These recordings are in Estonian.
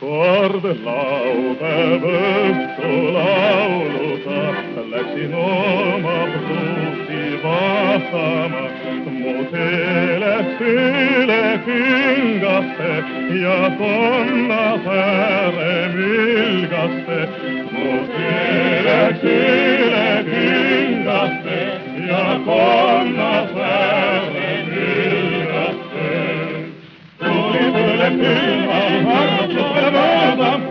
kord laupäev õhtul lauluda läksin oma pruuti vaatama. mu seljas üle küngaste ja konnasääre mülgaste. mu seljas üle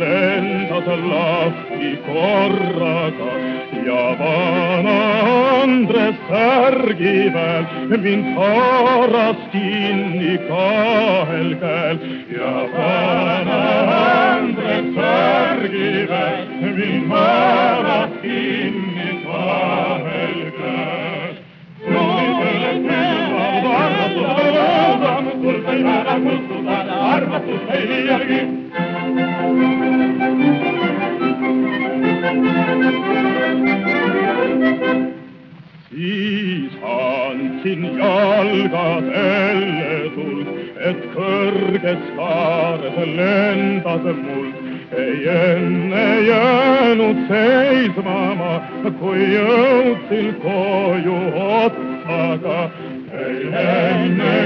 lenta tällä, i korraka ja vaan. andre särgivel, min paras i kaelkäl. Jag vana andre särgivel, min paras kinni kaelkäl. Armastus ei liialgi, siis andsin jalgadele tuld, et kõrges kaares lendas muld. ei enne jäänud seisma ma, kui jõudsin koju otsaga. ei enne